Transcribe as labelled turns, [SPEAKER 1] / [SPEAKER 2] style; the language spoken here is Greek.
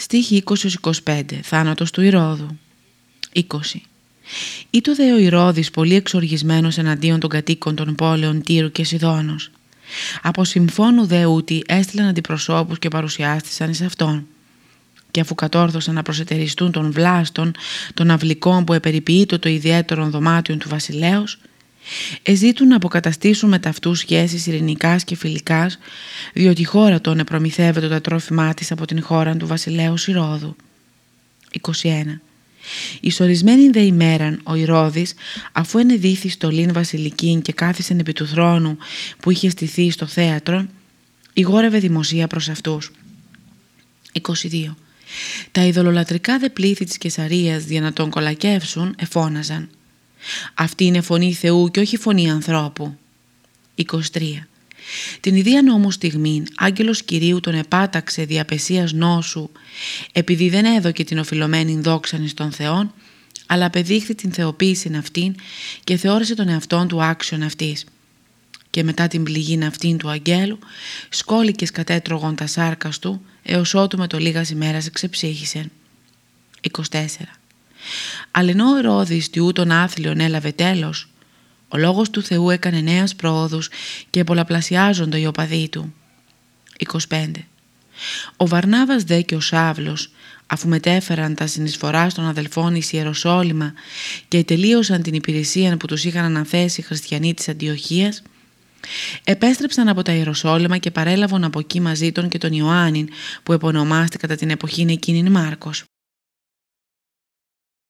[SPEAKER 1] Στίχη 20-25 Θάνατος του Ηρώδου 20 Ήτο δε ο Ηρώδης πολύ εξοργισμένος εναντίον των κατοίκων των πόλεων Τύρου και Σιδώνος. Από συμφώνου δε ούτι έστειλαν αντιπροσώπους και παρουσιάστησαν εις αυτόν. Και αφού κατόρθωσαν να προσετεριστούν των βλάστων, των αυλικών που επεριποιείτο το ιδιαίτερο δωμάτιο του βασιλέως, εζήτουν να αποκαταστήσουν με ταυτούς σχέσεις ειρηνικάς και φιλικάς, διότι η χώρα των επρομηθεύεται τα τρόφιμά της από την χώρα του βασιλέου Ηρώδου. 21. Ισορισμένη δε ημέραν ο Ηρώδης, αφού ενεδίθη στολήν βασιλική και κάθισε επί του θρόνου που είχε στηθεί στο θέατρο, ηγόρευε δημοσία προς αυτούς. 22. Τα ειδωλολατρικά δε πλήθη της Κεσαρίας για να τον κολακεύσουν εφώναζαν αυτή είναι φωνή Θεού και όχι φωνή ανθρώπου. 23. Την ιδία όμως στιγμή άγγελος Κυρίου τον επάταξε διαπεσίας νόσου επειδή δεν έδωκε την οφειλωμένη δόξανη στον Θεόν αλλά απεδείχθη την θεοποίηση αυτήν και θεώρησε τον εαυτόν του άξιον αυτής. Και μετά την πληγήν αυτήν του αγγέλου σκόλικες κατέτρωγον τα σάρκας του έως ότου με το λίγας ημέρας εξεψύχησε. 24. Αλλά ενώ ο Ρώδης του τον άθλιον έλαβε τέλος, ο λόγος του Θεού έκανε νέας πρόοδους και πολλαπλασιάζονται οι οπαδοί του. 25. Ο Βαρνάβας δε και ο Σάβλος, αφού μετέφεραν τα συνεισφορά των αδελφών εις Ιεροσόλυμα και τελείωσαν την υπηρεσία που τους είχαν αναθέσει οι χριστιανοί της Αντιοχίας, επέστρεψαν από τα Ιεροσόλυμα και παρέλαβαν από εκεί μαζί τον και τον Ιωάννην που επωνομάστη κατά την εποχή εκείνη Μάρκος.